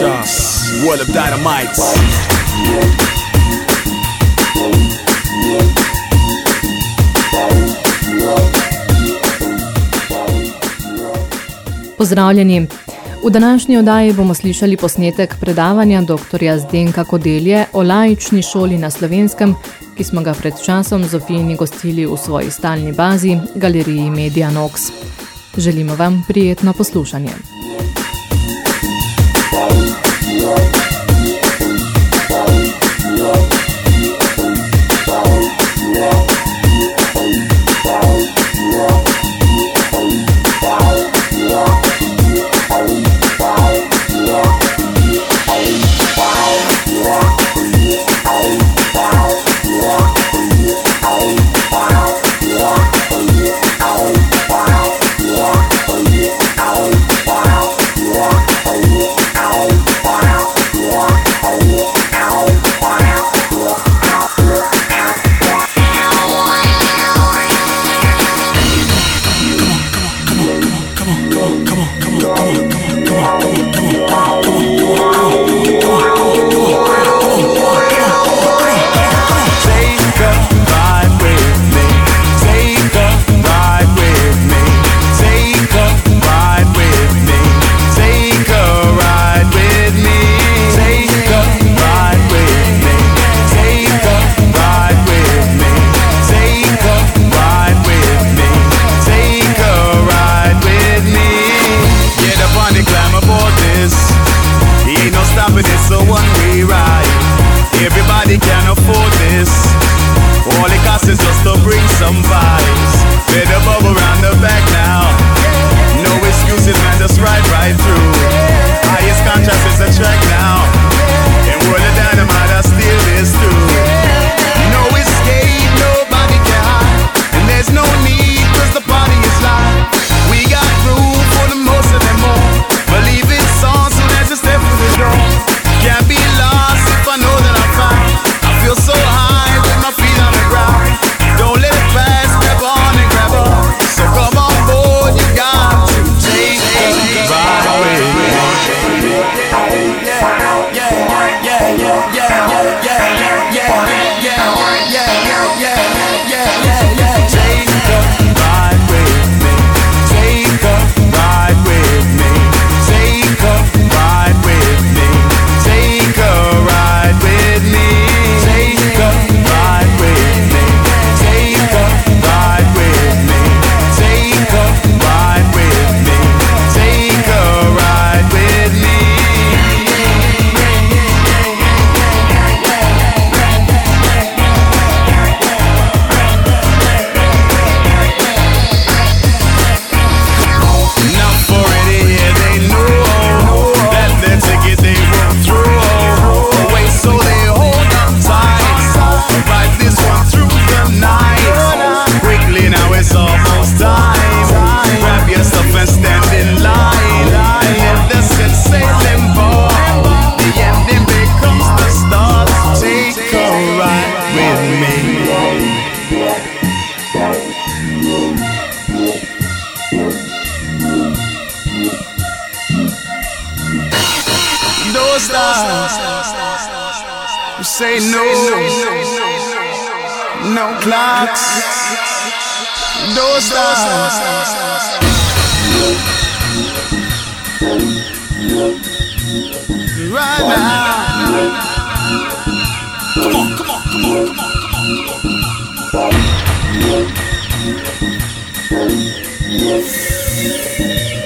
Contrast, world of dynamites. Pozdravljeni. V današnji oddaji bomo slišali posnetek predavanja dr. Zdenka Kodelje o laični šoli na Slovenskem, ki smo ga pred časom Zofijini gostili v svoji stalni bazi, galeriji Media Nox. Želimo vam prijetno poslušanje. Thank you.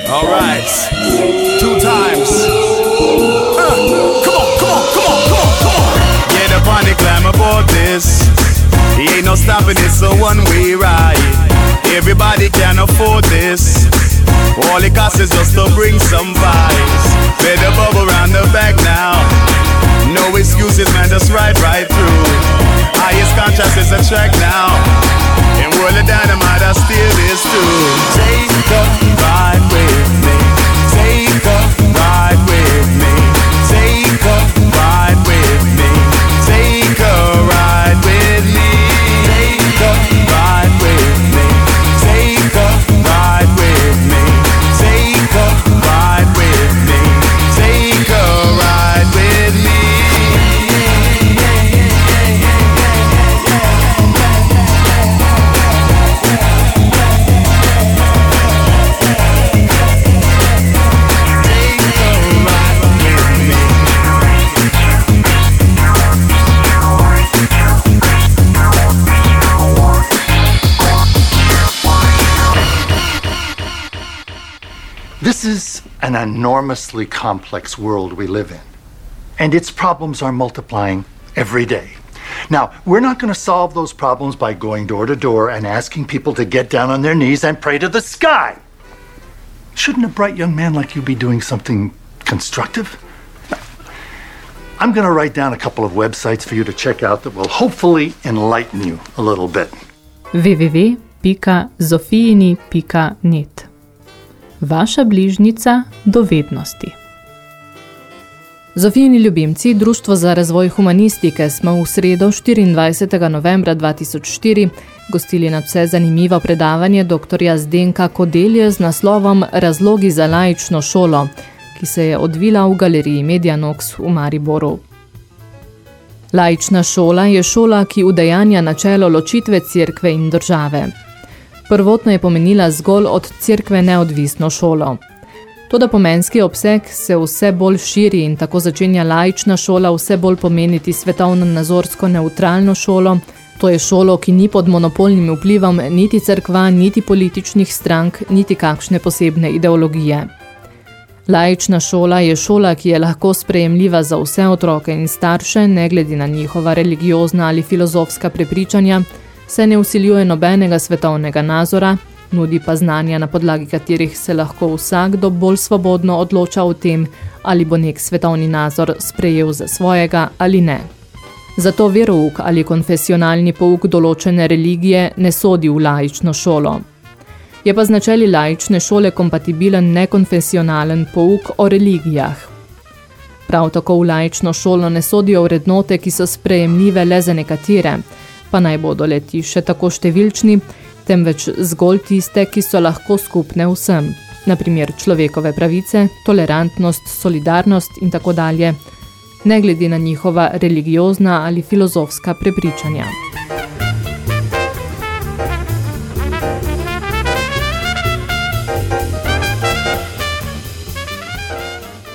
All right, two times. Uh, come on, come on, come on, come on, come on. Get up on the climb aboard this. He ain't no stopping, it's a one-way ride. Everybody can afford this. All it costs is just to bring some vibes. Better bubble around the back now. No excuses, man, just ride right through. Highest contrast is a track now. In world of dynamite, I steal this too. Take a ride with me. Take a This is an enormously complex world we live in, and its problems are multiplying every day. Now, we're not going to solve those problems by going door to door and asking people to get down on their knees and pray to the sky. Shouldn't a bright young man like you be doing something constructive? I'm going to write down a couple of websites for you to check out that will hopefully enlighten you a little bit. www.zofijini.net Vaša bližnica dovednosti. Zofijini ljubimci, Društvo za razvoj humanistike, smo v sredo 24. novembra 2004 gostili na vse zanimivo predavanje dr. Zdenka Kodelje z naslovom Razlogi za laično šolo, ki se je odvila v galeriji Medianox v Mariboru. Laična šola je šola, ki udejanja načelo ločitve cerkve in države. Prvotno je pomenila zgolj od cerkve neodvisno šolo. Toda pomenski obseg se vse bolj širi in tako začenja laična šola vse bolj pomeniti svetovno-nazorsko neutralno šolo, to je šolo, ki ni pod monopolnim vplivom niti cerkva, niti političnih strank, niti kakšne posebne ideologije. Laična šola je šola, ki je lahko sprejemljiva za vse otroke in starše, ne glede na njihova religiozna ali filozofska prepričanja, se ne usiljuje nobenega svetovnega nazora, nudi pa znanja, na podlagi katerih se lahko vsakdo bolj svobodno odloča o tem, ali bo nek svetovni nazor sprejel za svojega ali ne. Zato verouk ali konfesionalni pouk določene religije ne sodi v laično šolo. Je pa z načeli laične šole kompatibilen nekonfesionalen pouk o religijah. Prav tako v laično šolo ne sodijo vrednote, ki so sprejemljive le za nekatere, pa naj bodo leti še tako številčni, temveč zgolj tiste, ki so lahko skupne vsem, naprimer človekove pravice, tolerantnost, solidarnost in tako dalje, ne glede na njihova religiozna ali filozofska prepričanja.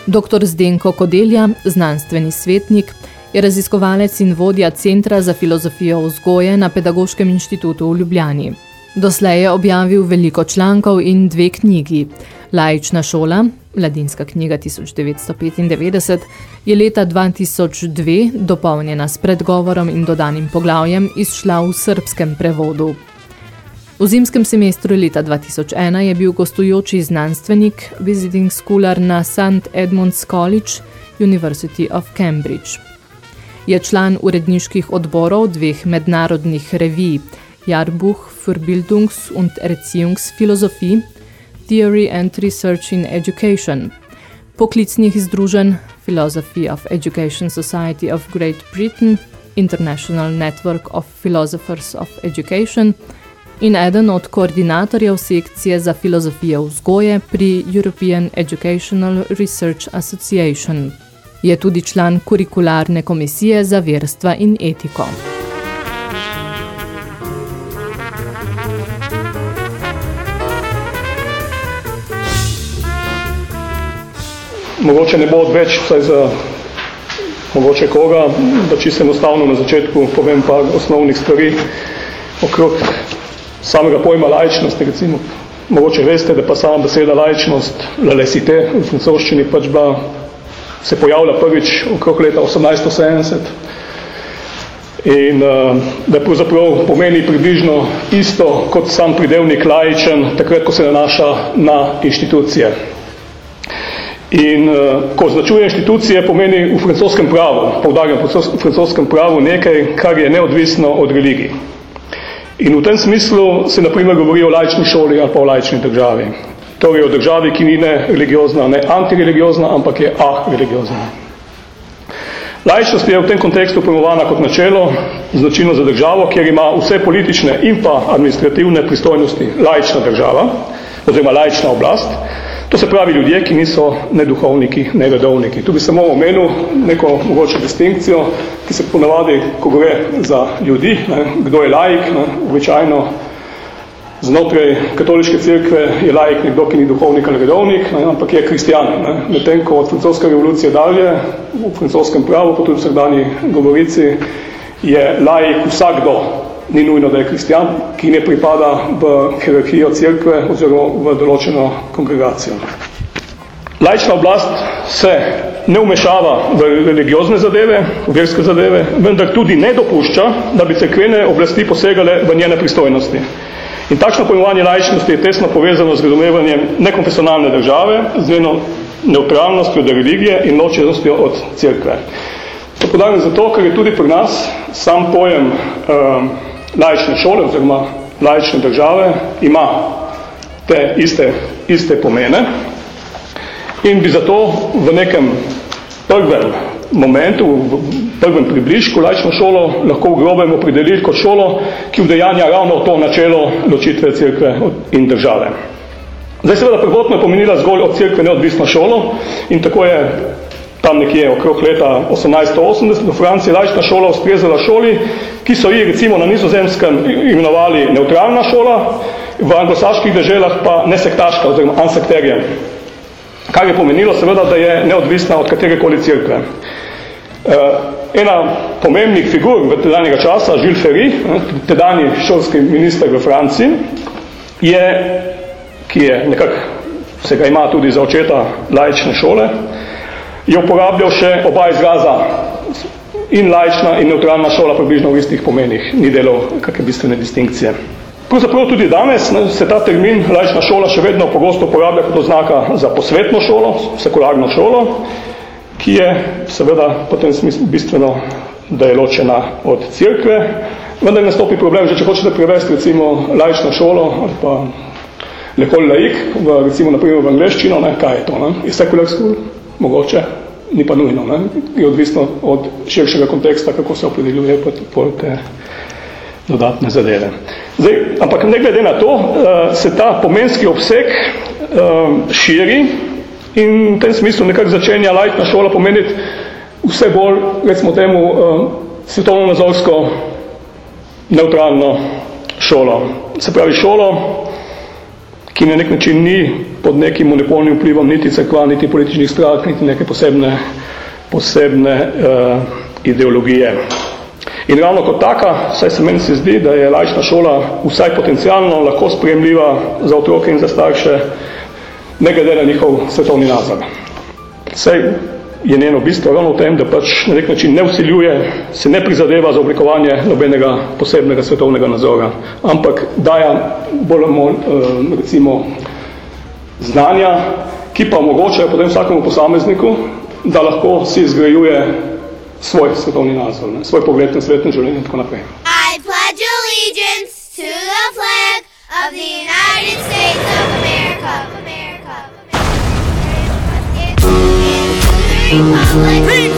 Dr. Zdenko Kodelja, znanstveni svetnik, je raziskovalec in vodja Centra za filozofijo vzgoje na Pedagoškem inštitutu v Ljubljani. Doslej je objavil veliko člankov in dve knjigi. Laična šola, mladinska knjiga 1995, je leta 2002, dopolnjena s predgovorom in dodanim poglavjem, izšla v srbskem prevodu. V zimskem semestru leta 2001 je bil gostujoči znanstvenik, visiting schooler na St. Edmunds College, University of Cambridge. Je član uredniških odborov dveh mednarodnih revij, Jahrbuch für Bildungs- und Erziehungsphilosophie, Theory and Research in Education, poklicnih združenj Philosophy of Education Society of Great Britain, International Network of Philosophers of Education in eden od koordinatorjev sekcije za filozofijo vzgoje pri European Educational Research Association. Je tudi član kurikularne komisije za verstva in etiko. mogoče ne bo odveč, vsaj za mogoče koga, da čisto enostavno na začetku povem pa osnovnih stvari okrog samega pojma laičnosti, recimo. Mogoče veste, da pa sama beseda laičnost, la laicite, v francoščini pač bila, se pojavlja prvič okrog leta 1870. in da pravzaprav pomeni približno isto kot sam pridevnik laičen, takrat, ko se nanaša na inštitucije. In ko označuje inštitucije, pomeni v francoskem pravu, poudarjam v francoskem pravu nekaj, kar je neodvisno od religij. In v tem smislu se naprimer govori o laični šoli ali pa o laični državi. Torej o državi, ki ni ne religiozna, ne antireligiozna, ampak je a-religiozna. Laičnost je v tem kontekstu pojmovana kot načelo, značilno za državo, kjer ima vse politične in pa administrativne pristojnosti laična država, oziroma laična oblast, To se pravi ljudje, ki niso ne duhovniki, ne redovniki. Tu bi samo omenil neko mogoče distinkcijo, ki se ponavadi, ko gre za ljudi, ne, kdo je laik, ne, običajno znotraj katoliške cerkve je laik nekdo, ki ni duhovnik ali redovnik, ne, ampak je kristijan. Medtem, ko od francoske revolucije dalje, v francoskem pravu, pa tudi v vsakdanji govorici, je laik vsakdo, ni nujno, da je kristijan, ki ne pripada v hierarhijo cerkve oziroma v določeno kongregacijo. Laična oblast se ne umešava v religiozne zadeve, v verske zadeve, vendar tudi ne dopušča, da bi cerkvene oblasti posegale v njene pristojnosti. In takšno pojmovanje laičnosti je tesno povezano z razumevanjem nekonfesionalne države, z njeno neutralnostjo do religije in ločenostjo od cerkve. To podajam zato, ker je tudi pri nas sam pojem uh, laične šole oziroma laične države ima te iste, iste pomene in bi zato v nekem prvem momentu, v prvem približku laično šolo lahko v grobem opredeliti kot šolo, ki vdejanja ravno to načelo ločitve cerkve in države. Zdaj seveda prvotno je pomenila zgolj od cerkve neodvisno šolo in tako je tam nekje okrog leta 1880 v Franciji laična šola ustrezala šoli, ki so ji recimo na nizozemskem imenovali neutralna šola, v anglosaških deželah pa nesektaška oziroma ansekterija. Kar je pomenilo seveda, da je neodvisna od katerekoli cerkve. Eh, ena pomembnih figur v tedanjega časa, Jules Ferry, tedajni šolski minister v Franciji, je, ki je nekako, se ga ima tudi za očeta laične šole, je uporabljal še oba izraza in laična in neutralna šola približno v istih pomenih, ni delal kakve bistvene distinkcije. Pravzaprav tudi danes ne, se ta termin laična šola še vedno pogosto uporablja kot oznaka za posvetno šolo, sekularno šolo, ki je seveda potem smislu bistveno, da je ločena od cerkve, vendar nastopi problem, že če hočete prevesti recimo laično šolo ali pa lekol laik, v, recimo naprimer v angleščino, ne, kaj je to, ne? je secular school, mogoče, ni pa nujno, ne? je odvisno od širšega konteksta, kako se opredeljuje po te dodatne zadeve. Zdaj, ampak ne glede na to, uh, se ta pomenski obseg uh, širi in v tem smislu nekako začenja lajtna šola pomeniti vse bolj, recimo temu, uh, svetovno-nazorsko neutralno šolo. Se pravi šolo, ki na nek način ni pod nekim monopolnim vplivom niti crkva, niti političnih strank, niti neke posebne, posebne uh, ideologije. In ravno kot taka, saj se meni se zdi, da je laična šola vsaj potencialno lahko sprejemljiva za otroke in za starše, ne glede na njihov svetovni nazor. Saj je njeno bistvo ravno v tem, da pač na nek način ne usiljuje, se ne prizadeva za oblikovanje nobenega posebnega svetovnega nazora, ampak daja bolj eh, recimo, znanja, ki pa omogočajo potem vsakemu posamezniku, da lahko si izgrajuje svoj svetovni nazor, ne? svoj pogled na svetno življenje in tako naprej. I pledge allegiance to the flag of the United States of. America. People, public, free,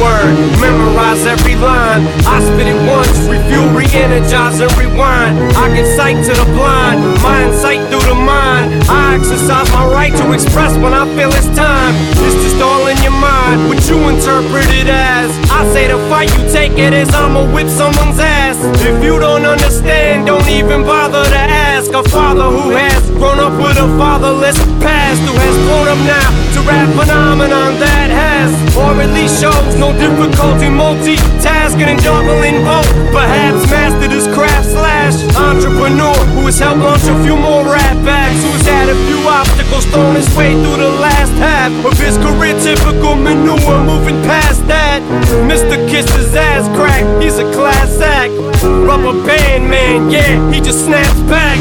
word, memorize every line. I spit it once, refuel, re-energize and rewind. I get sight to the blind, mind sight through the mind. I exercise my right to express when I feel it's time. It's just all in your mind, what you interpret it as. I say the fight, you take it as I'ma whip someone's ass. If you don't understand, don't even bother to ask. A father who has grown up with a fatherless past who has grown up now to rap phenomenon that has, or at least shows no difficulty multitasking and juggling both. Perhaps mastered his craft slash entrepreneur who has helped launch a few more rap acts, who's had a few obstacles thrown his way through the last half of his career. Typical manure, moving past that. Mr. Kisses ass crack, he's a class act. Rubber band man, yeah, he just snaps back.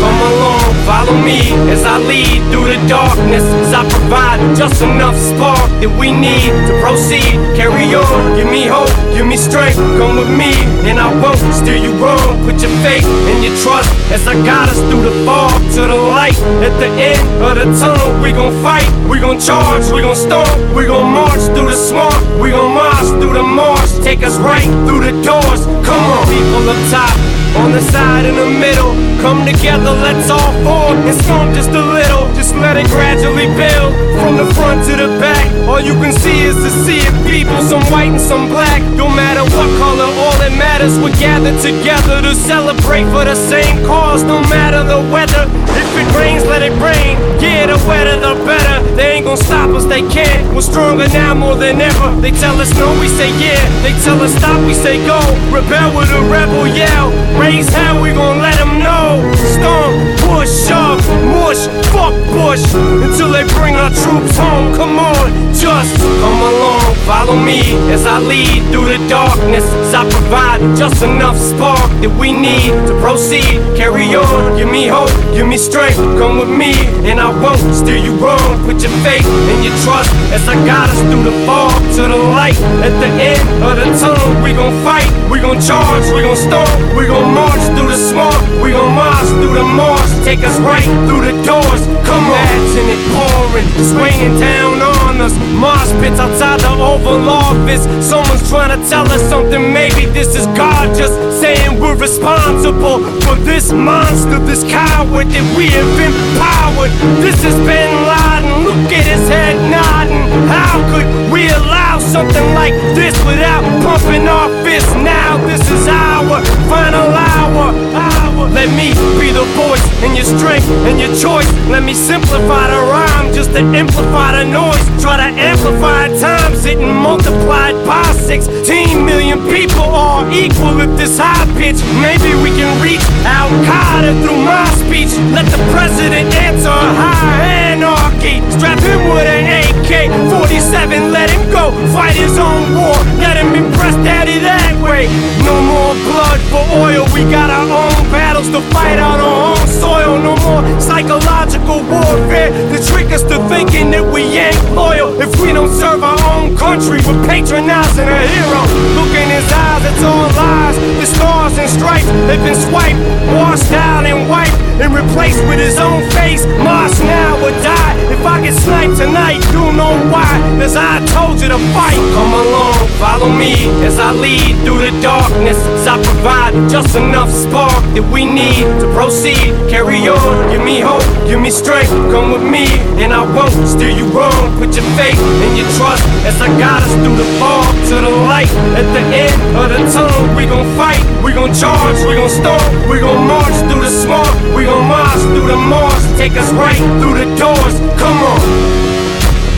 Come along, follow me as I lead through the darkness. As I provide just enough spark that we need to proceed. Carry on, give me hope, give me strength. Come with me, and I won't steer you wrong. Put your faith and your trust as I guide us through the fog to the light. At the end of the tunnel, we gon' fight, we gon' charge, we gon' stomp, we gon' march through the swamp, we gon' march through the marsh. Take us right through the doors. Come on, on the top on the side in the middle. Come together, let's all fall and storm just a little. Just let it gradually build from the front to the back. All you can see is the sea of people, some white and some black. No matter what color, all that matters, we're gathered together to celebrate for the same cause. No matter the weather, if it rains, let it rain. Yeah, the wetter, the better. They ain't gonna stop us, they can't. We're stronger now more than ever. They tell us no, we say yeah. They tell us stop, we say go. Rebel with a rebel yell. Raise hell, we gon' let them know. Storm, push, shove, mush, fuck Bush. Until they bring our troops home. Come on, just come along, follow me as I lead through the darkness. As I provide just enough spark that we need to proceed. Carry on, give me hope, give me strength. Come with me, and I won't steer you wrong. Put your faith and your trust as I guide us through the fog to the light. At the end of the tunnel, we gon' fight, we gon' charge, we gon' storm, we gon' march through the swamp, we gon' march through the marsh. Take us right through the doors. Come on, imagine it pouring, swinging down on us. Mosh pits outside the Oval Office. Someone's trying to tell us something. Maybe this is God just saying we're responsible for this monster, this coward that we have empowered. This is Bin Laden. Look at his head nodding. How could we allow something like this without pumping our fists? Now this is our final hour. hour. Let me be the voice and your strength and your choice. Let me simplify the rhyme just to amplify the noise. Try to amplify times it and multiplied by 16 million people are equal at this high pitch. Maybe we can reach Al Qaeda through my speech. Let the president answer high anarchy. Strap him with an AK 47, let him go fight his own war. Let him impress daddy that way. No more blood for oil. We got our own battles to fight on our own soil. No more psychological warfare to trick us to thinking that we ain't loyal. If we don't serve our own country, we're patronizing a hero. Look in his eyes, it's all lies. The stars and stripes, they've been swiped, washed out and wiped, and replaced with his own face. Mars now or die. If I get sniped tonight, know why. As I told you to fight. Come along, follow me as I lead through the darkness. As I provide just enough spark that we need to proceed. Carry on, give me hope, give me strength. Come with me, and I won't steer you wrong. Put your faith and your trust as I guide us through the fog to the light. At the end of the tunnel, we gon' fight, we gon' charge, we gon' storm, we gon' march through the swamp, we gon' march through the marsh. Take us right through the doors. Come on.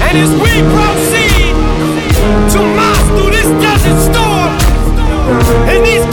And as we proceed to through this desert storm, these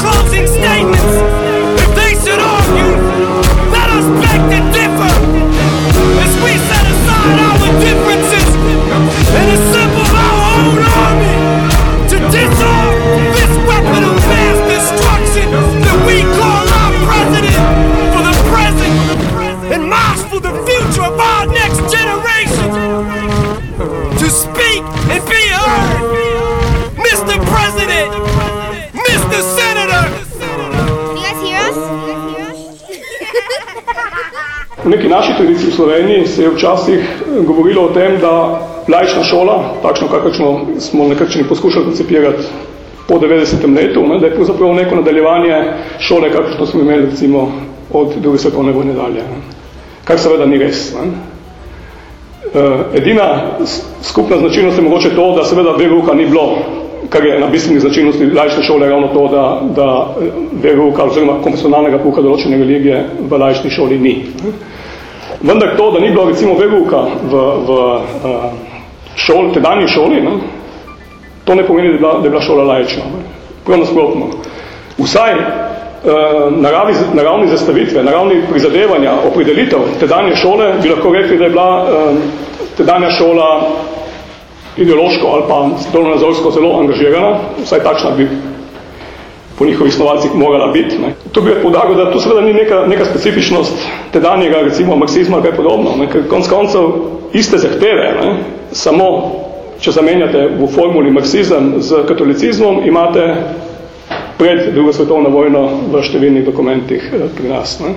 V neki naši tradiciji v Sloveniji se je včasih govorilo o tem, da laična šola, takšno kakršno smo nekakšni poskušali koncepirati po 90. letu, ne, da je pravzaprav neko nadaljevanje šole, kakršno smo imeli recimo od druge svetovne vojne dalje. Ne. Kar seveda ni res. Ne. Uh, edina skupna značilnost je mogoče to, da seveda veruha ni bilo, kar je na bistvenih značilnosti laične šole ravno to, da, da veruha oziroma konfesionalnega puha določene religije v laični šoli ni. Vendar to, da ni bilo recimo veruka v, v uh, šol, tedanji šoli, ne, to ne pomeni, da je bila, da je bila šola laična. Prav nasprotno. Vsaj naravi, naravni zastavitve, naravni prizadevanja, opredelitev tedanje šole, bi lahko rekli, da je bila uh, tedanja šola ideološko ali pa dolonazorsko zelo angažirana, vsaj takšna bi po njihovih snovalcih morala biti. Ne. To bi podaril, da to seveda ni neka, neka specifičnost tedanjega, recimo, marksizma, kaj podobno, ne, ker konc koncev iste zahteve, ne, samo, če zamenjate v formuli marksizem z katolicizmom, imate pred drugo svetovno vojno v številnih dokumentih eh, pri nas. Ne.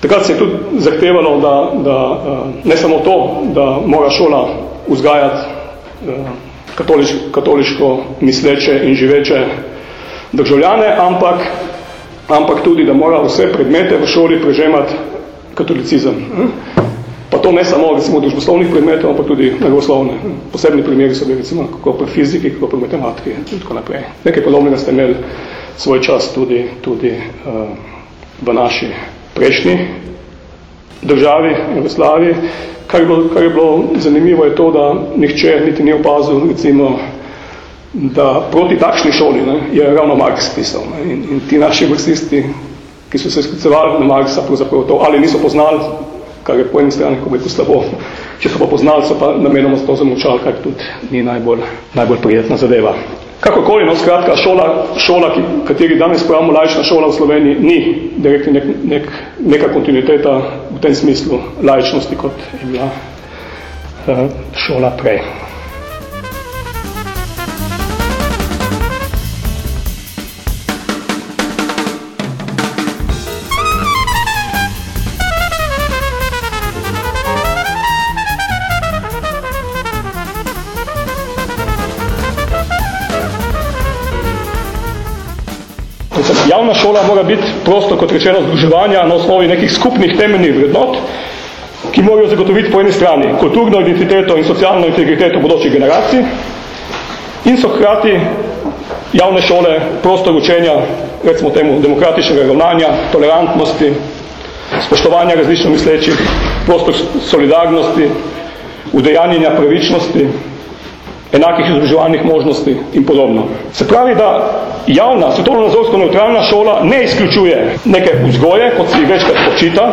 Takrat se je tudi zahtevalo, da, da eh, ne samo to, da mora šola vzgajati katoliš, katoliško misleče in živeče državljane, ampak, ampak tudi, da mora vse predmete v šoli prežemati katolicizem. Pa to ne samo recimo družboslovnih predmetov, ampak tudi naravoslovne. Posebni primeri so bili recimo kako pri fiziki, kako pri matematiki in tako naprej. Nekaj podobnega ste imeli svoj čas tudi, tudi uh, v naši prejšnji državi, Jugoslaviji. Kar je, bilo, kar je bilo zanimivo je to, da nihče niti ni opazil, recimo, da proti takšni šoli ne, je ravno Marx pisal. Ne, in, in ti naši vrstisti, ki so se sklicevali na Marxa, pravzaprav to, ali niso poznali, kar je po eni strani, ko bi slabo, če so pa poznali, so pa namenoma to zamolčali, kar tudi ni najbolj, najbolj prijetna zadeva. Kakorkoli, no, skratka, šola, šola ki, kateri danes pravimo laična šola v Sloveniji, ni direktni nek, nek, neka kontinuiteta v tem smislu laičnosti, kot je bila uh, šola prej. Javna šola mora biti prosto, kot rečeno, združevanja na osnovi nekih skupnih temeljnih vrednot, ki morajo zagotoviti po eni strani kulturno identiteto in socialno integriteto bodočih generacij in so hkrati javne šole prostor učenja, recimo temu, demokratičnega ravnanja, tolerantnosti, spoštovanja različno mislečih, prostor solidarnosti, udejanjenja pravičnosti, enakih izobraževalnih možnosti in podobno. Se pravi, da javna, svetovno-nazorsko neutralna šola ne izključuje neke vzgoje, kot se večkrat počita,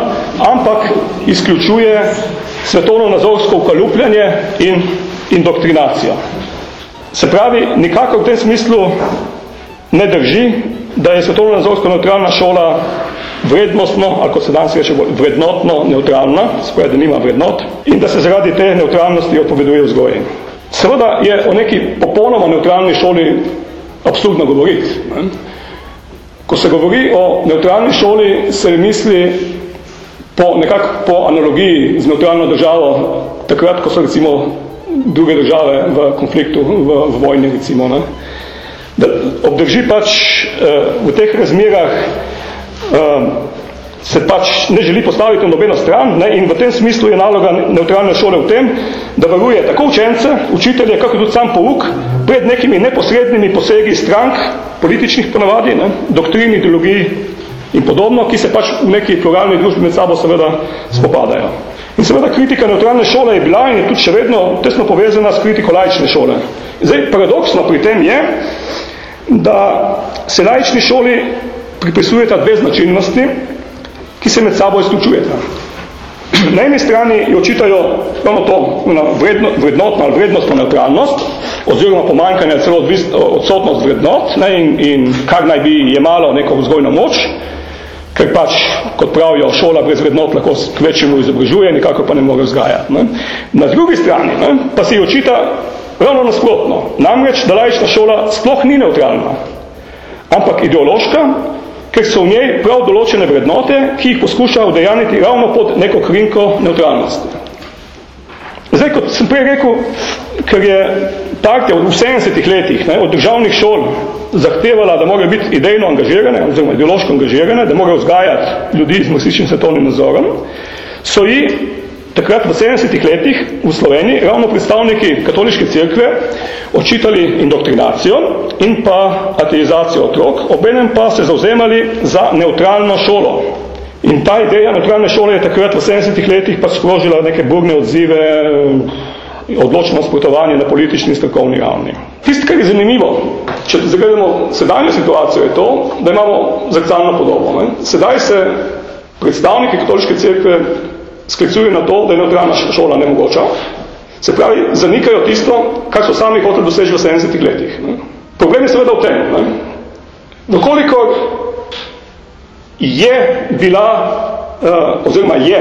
ampak izključuje svetovno-nazorsko ukalupljanje in indoktrinacijo. Se pravi, nikako v tem smislu ne drži, da je svetovno-nazorsko neutralna šola vrednostno, ali kot se danes reče, vrednotno neutralna, se pravi, da nima vrednot, in da se zaradi te neutralnosti odpoveduje vzgoji. Seveda je o neki popolnoma neutralni šoli absurdno govoriti. Ne? Ko se govori o neutralni šoli, se misli po, nekako po analogiji z neutralno državo, takrat, ko so recimo druge države v konfliktu, v, v vojni recimo. Ne? Da obdrži pač eh, v teh razmerah eh, se pač ne želi postaviti na nobeno stran ne, in v tem smislu je naloga neutralne šole v tem, da varuje tako učence, učitelje, kako tudi sam pouk, pred nekimi neposrednimi posegi strank, političnih ponavadi, ne, doktrin, ideologij in podobno, ki se pač v neki pluralni družbi med sabo seveda spopadajo. In seveda kritika neutralne šole je bila in je tudi še vedno tesno povezana s kritiko laične šole. Zdaj, paradoksno pri tem je, da se laični šoli pripisujeta dve značilnosti, ki se med sabo izključujeta. Na eni strani jo očitajo ravno to vredno, vrednotno ali vrednostno neutralnost, oziroma pomankanje celo odsotnost vrednot ne, in, in kar naj bi jemalo neko vzgojno moč, ker pač, kot pravijo, šola brez vrednot lahko kvečemu izobražuje, nikako pa ne more vzgajati. Ne. Na drugi strani ne, pa se jo očita ravno nasprotno, namreč, da laična šola sploh ni neutralna, ampak ideološka ker so v njej prav določene vrednote, ki jih poskuša udejaniti ravno pod neko krinko neutralnosti. Zdaj, kot sem prej rekel, ker je partija v 70-ih letih ne, od državnih šol zahtevala, da morajo biti idejno angažirane, oziroma ideološko angažirane, da morajo vzgajati ljudi z marksičnim svetovnim nazorom, so ji takrat v 70-ih letih v Sloveniji ravno predstavniki katoliške cerkve očitali indoktrinacijo in pa ateizacijo otrok, obenem pa se zauzemali za neutralno šolo, In ta ideja neutralne šole je takrat v 70-ih letih pa sprožila neke burne odzive, odločno nasprotovanje na politični in strokovni ravni. Tisto, kar je zanimivo, če zagledamo sedajno situacijo, je to, da imamo zrcalno podobo. Ne? Sedaj se predstavniki katoliške cerkve sklicujejo na to, da je neutralna šola nemogoča. Se pravi, zanikajo tisto, kar so sami hoteli doseči v 70-ih letih. Ne? Problem je seveda v tem, ne? Dokoliko je bila, uh, oziroma je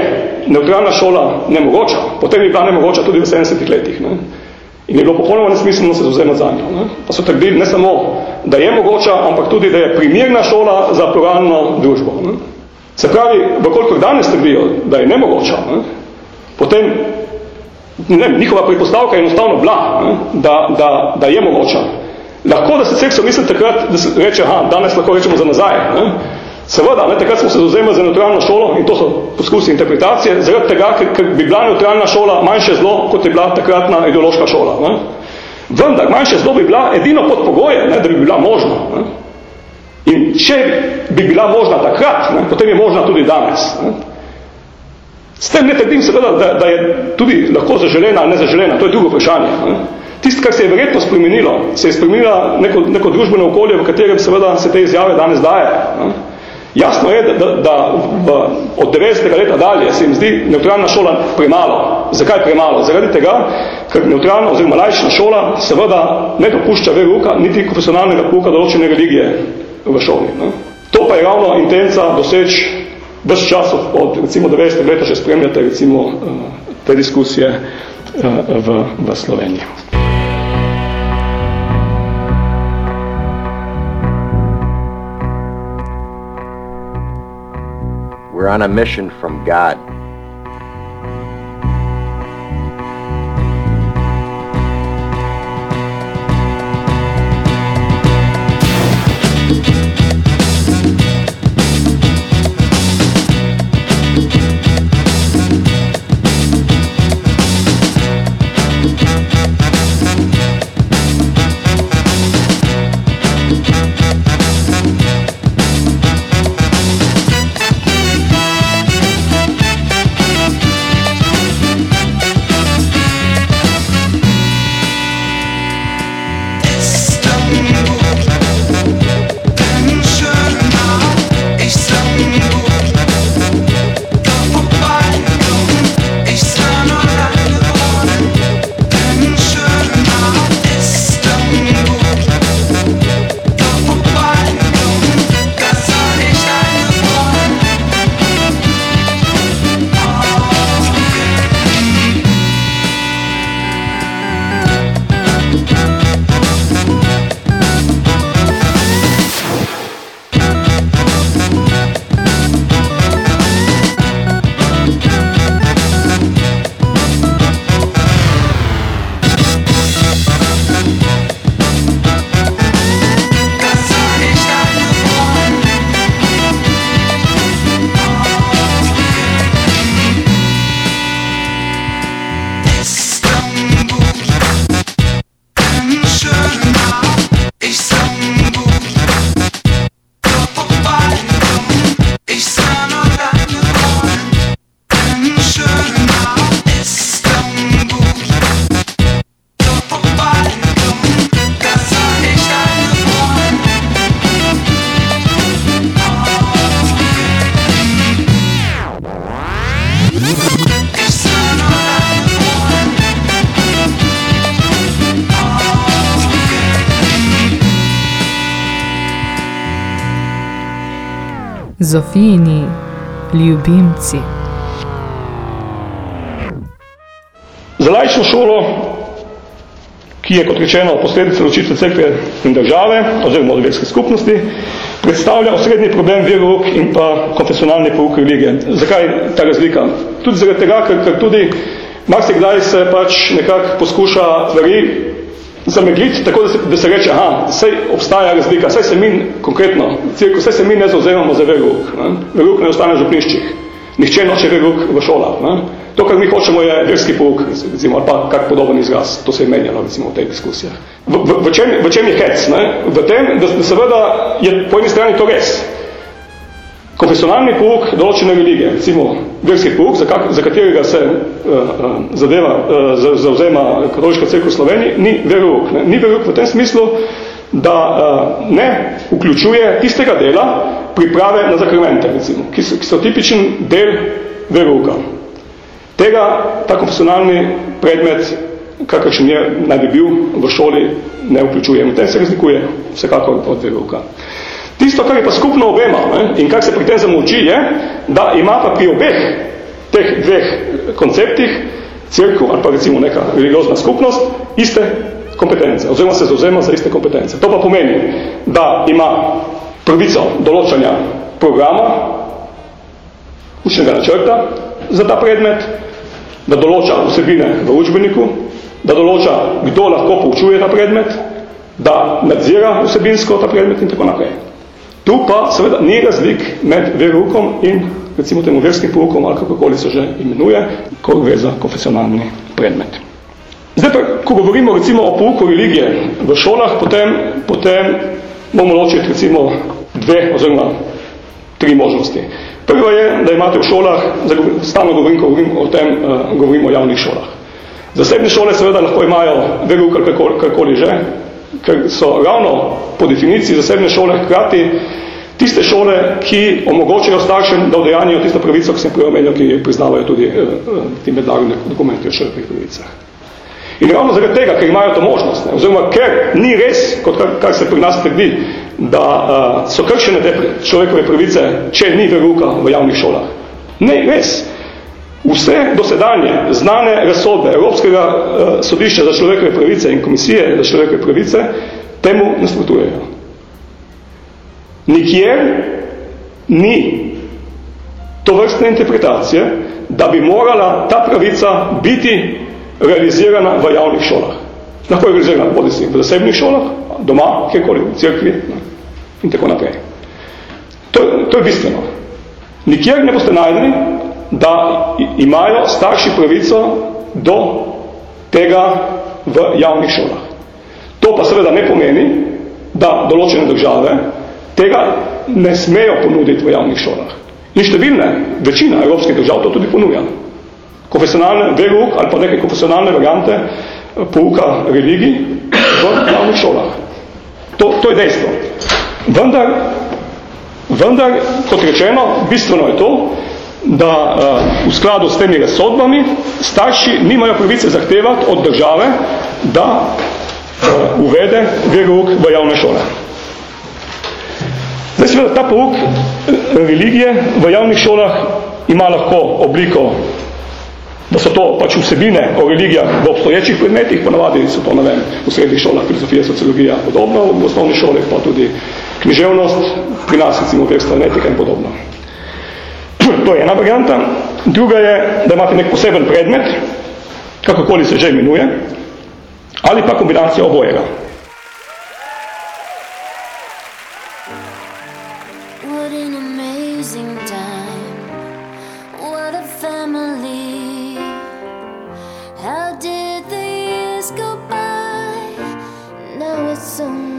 neutralna šola nemogoča, potem je bila nemogoča tudi v 70-ih letih. Ne? In je bilo popolnoma nesmiselno se zauzemati za njo. Ne? Pa so trdili ne samo, da je mogoča, ampak tudi, da je primirna šola za pluralno družbo. Ne? Se pravi, vkolikor danes trdijo, da je nemogoča, ne? potem ne, njihova pripostavka je enostavno bila, ne? Da, da, da je mogoča. Lahko, da se sekso misli takrat, da se reče, aha, danes lahko rečemo za nazaj. Ne? Seveda, ne, takrat smo se zauzemali za neutralno šolo in to so poskusi interpretacije, zaradi tega, ker, ker bi bila neutralna šola manjše zlo, kot je bila takratna ideološka šola. Ne. Vendar, manjše zlo bi bila edino pod pogoje, ne, da bi bila možna. Ne. In če bi bila možna takrat, ne, potem je možna tudi danes. Ne. S tem ne trdim seveda, da, da je tudi lahko zaželena ali nezaželena, to je drugo vprašanje. Ne. Tisto, kar se je verjetno spremenilo, se je spremenilo neko, neko družbeno okolje, v katerem seveda se te izjave danes daje. Ne. Jasno je, da, da, da v, od 90. leta dalje se jim zdi neutralna šola premalo. Zakaj premalo? Zaradi tega, ker neutralna oziroma laična šola seveda ne dopušča veruka, niti profesionalnega pouka določene religije v šoli. Ne? To pa je ravno intenca doseč ves čas od recimo 90. leta, še spremljate recimo eh, te diskusije eh, v, v Sloveniji. We're on a mission from God. Zofijini ljubimci. Za laično šolo, ki je kot rečeno posledica ločitve cerkve in države, oziroma od verske skupnosti, predstavlja osrednji problem verouk in pa konfesionalni pouk religije. Zakaj ta razlika? Tudi zaradi tega, ker, ker tudi marsikdaj se pač nekako poskuša stvari zamegliti, tako da se, da se reče, aha, sej obstaja razlika, sej se mi konkretno, cirko, sej se mi ne zauzemamo za veruk, ne? veruk ne ostane v župniščih, nihče noče veruk v šolah. Ne? To, kar mi hočemo, je verski pouk, recimo, ali pa kak podoben izraz, to se je menjalo, recimo, v tej diskusijah. V, v, v, čem, v čem je hec? Ne? V tem, da, da seveda je po eni strani to res. Konfesionalni pouk določene religije, recimo verski pouk, za, kak, za katerega se uh, uh, zadeva, uh, zauzema katoliška crkva v Sloveniji, ni verouk. Ne? Ni verouk v tem smislu, da uh, ne vključuje tistega dela priprave na zakramente, recimo, ki so, ki so tipičen del verouka. Tega ta konfesionalni predmet, kakršen je, naj bi bil v šoli, ne vključuje. V tem se razlikuje vsekakor od verouka. Tisto, kar je pa skupno obema ne, in kar se pri tem zamoči, je, da ima pa pri obeh teh dveh konceptih crkva ali pa recimo neka religiozna skupnost iste kompetence, oziroma se zauzema za iste kompetence. To pa pomeni, da ima pravico določanja programa, učnega načrta za ta predmet, da določa vsebine v učbeniku, da določa, kdo lahko poučuje ta predmet, da nadzira vsebinsko ta predmet in tako naprej. Tu pa seveda ni razlik med verukom in recimo temu verskim poukom ali kakokoli se že imenuje, ko gre za konfesionalni predmet. Zdaj pa, ko govorimo recimo o pouku religije v šolah, potem, potem bomo ločiti recimo dve oziroma tri možnosti. Prvo je, da imate v šolah, stalno govorim, ko govorim o tem, uh, govorim o javnih šolah. Zasebne šole seveda lahko imajo veruk ali karkoli že, ker so ravno po definiciji zasebne šole hkrati tiste šole, ki omogočajo staršem, da odejanijo tisto pravico, ki sem prej omenil, ki priznavajo tudi eh, eh ti mednarodne dokumenti o človekovih pravicah. In ravno zaradi tega, ker imajo to možnost, ne, oziroma ker ni res, kot kar, kar se pri nas trdi, da uh, so kršene te človekove pravice, če ni veruka v javnih šolah. Ne, res. Vse dosedanje znane razsodbe Evropskega uh, sodišča za človekove pravice in komisije za človekove pravice temu nasprotujejo. Nikjer ni to vrstne interpretacije, da bi morala ta pravica biti realizirana v javnih šolah. Lahko je realizirana bodi si v zasebnih šolah, doma, kjerkoli, v cerkvi ne, in tako naprej. To, to je bistveno. Nikjer ne boste najdeni, da imajo starši pravico do tega v javnih šolah. To pa seveda ne pomeni, da določene države tega ne smejo ponuditi v javnih šolah. In številne, večina evropskih držav to tudi ponuja. Konfesionalne veruk ali pa neke konfesionalne variante pouka religij v javnih šolah. To, to je dejstvo. Vendar, vendar, kot rečeno, bistveno je to, da uh, v skladu s temi razsodbami starši nimajo pravice zahtevati od države, da uh, uvede verouk v javne šole. Zdaj seveda ta pouk eh, religije v javnih šolah ima lahko obliko, da so to pač vsebine o religijah v obstoječih predmetih, ponavadi so to, ne vem, v srednjih šolah filozofija, sociologija podobno, v osnovnih šolah pa tudi književnost, pri nas recimo verstva in podobno. To je ena varianta. Druga je, da imate nek poseben predmet, kakokoli se že imenuje, ali pa kombinacija obojega. life you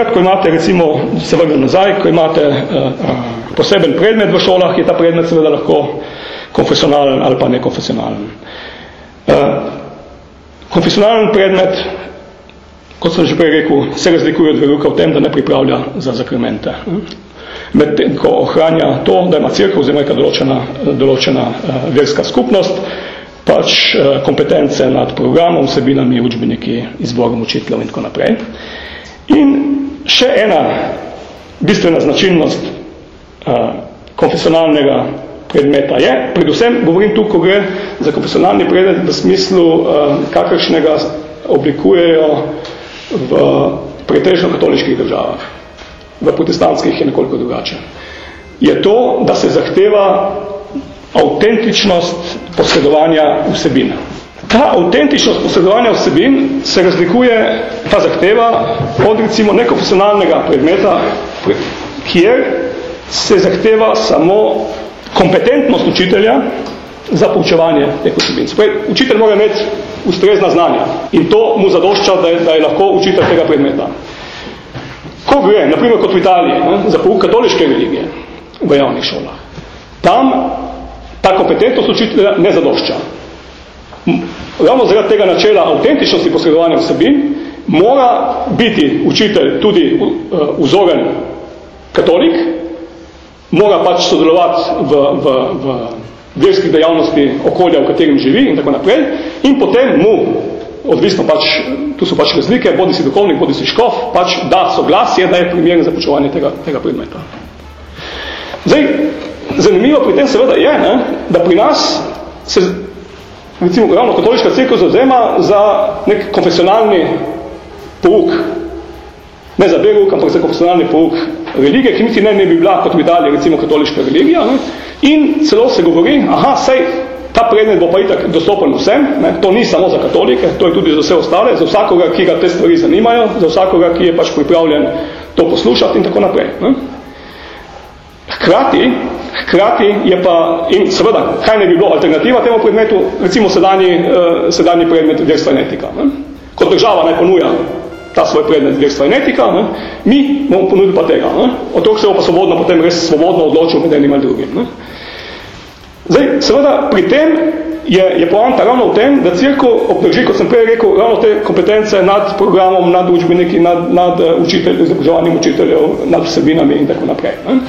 takrat, ko imate, recimo, se vrnem nazaj, ko imate uh, poseben predmet v šolah, je ta predmet seveda lahko konfesionalen ali pa nekonfesionalen. Uh, konfesionalen predmet, kot sem že prej rekel, se razlikuje od veruka v tem, da ne pripravlja za zakramente. Med tem, ko ohranja to, da ima crkva oziroma neka določena, določena uh, verska skupnost, pač uh, kompetence nad programom, vsebinami, učbeniki, izborom učiteljev in tako naprej. In še ena bistvena značilnost uh, konfesionalnega predmeta je, predvsem govorim tu, ko gre za konfesionalni predmet v smislu, uh, kakršnega oblikujejo v pretežno katoliških državah. V protestantskih je nekoliko drugače. Je to, da se zahteva avtentičnost posredovanja vsebine. Ta avtentičnost posredovanja vsebin se razlikuje, ta zahteva, od recimo nekonfesionalnega predmeta, kjer se zahteva samo kompetentnost učitelja za poučevanje teh vsebin. Sprej, učitelj mora imeti ustrezna znanja in to mu zadošča, da je, da je lahko učitelj tega predmeta. Ko gre, naprimer kot v Italiji, ne, za pouk katoliške religije v javnih šolah, tam ta kompetentnost učitelja ne zadošča ravno zaradi tega načela avtentičnosti posredovanja vsebin, mora biti učitelj tudi uh, vzoren katolik, mora pač sodelovati v, v, v verskih dejavnosti okolja, v katerem živi in tako naprej, in potem mu, odvisno pač, tu so pač razlike, bodi si duhovnik, bodi si škof, pač da soglasje, da je primeren za počevanje tega, tega predmeta. Zdaj, zanimivo pri tem seveda je, ne, da pri nas se recimo, ravno katoliška crkva zauzema za nek konfesionalni pouk, ne za beruk, ampak za konfesionalni pouk religije, ki niti ne, ne bi bila, kot bi dali, recimo, katoliška religija. Ne? In celo se govori, aha, sej, ta predmet bo pa itak dostopen vsem, ne? to ni samo za katolike, to je tudi za vse ostale, za vsakoga, ki ga te stvari zanimajo, za vsakoga, ki je pač pripravljen to poslušati in tako naprej. Ne? Hkrati, hkrati je pa, in seveda, kaj ne bi bilo alternativa temu predmetu, recimo sedanji, uh, sedanji predmet verstva in etika. Ne? Kot država naj ponuja ta svoj predmet verstva in etika, ne? mi bomo ponudili pa tega. Ne? Otrok se bo pa svobodno potem res svobodno odločil med enim ali drugim. Ne? Zdaj, seveda, pri tem je, je poanta ravno v tem, da cirko obdrži, kot sem prej rekel, ravno te kompetence nad programom, nad učbeniki, nad, nad uh, učitelj, izobraževanjem učiteljev, nad vsebinami in tako naprej. Ne?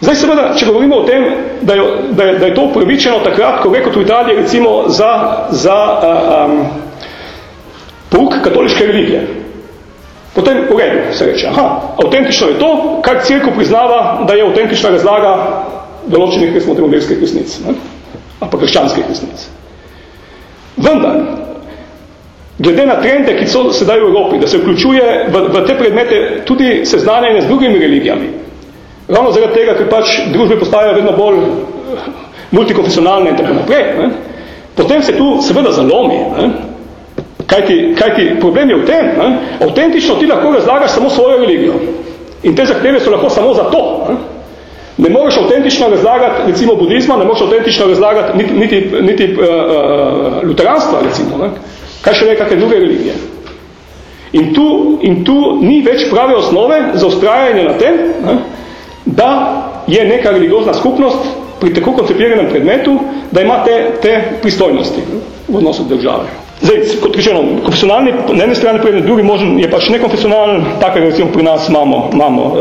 Zdaj seveda, če govorimo o tem, da je, da je, da je to upravičeno takrat, ko reko v Italiji recimo za, za um, pouk katoliške religije. Potem v redu se reče, aha, avtentično je to, kar cirko priznava, da je avtentična razlaga določenih, ki smo verskih resnic, ne? ali pa krščanskih resnic. Vendar, glede na trende, ki so sedaj v Evropi, da se vključuje v, v te predmete tudi seznanjanje z drugimi religijami, Ravno zaradi tega, ker pač družbe postajajo vedno bolj eh, multikonfesionalne in tako naprej, ne? potem se tu seveda zalomi. Ne? Kajti, kajti problem je v tem, ne? autentično ti lahko razlagaš samo svojo religijo. In te zahteve so lahko samo za to. Ne, ne moreš autentično razlagati recimo budizma, ne moreš autentično razlagati niti, niti, niti uh, uh, luteranstva, recimo. Ne? Kaj še ne, kakve druge religije. In tu, in tu ni več prave osnove za ustrajanje na tem, ne? Da je neka religiozna skupnost pri tako koncipiranem predmetu, da ima te, te pristojnosti v odnosu države. Zdaj, kot rečeno, konfesionalni, na ene strani predmet, drugi možen je pač nekonfesionalen, tako recimo pri nas imamo, imamo uh,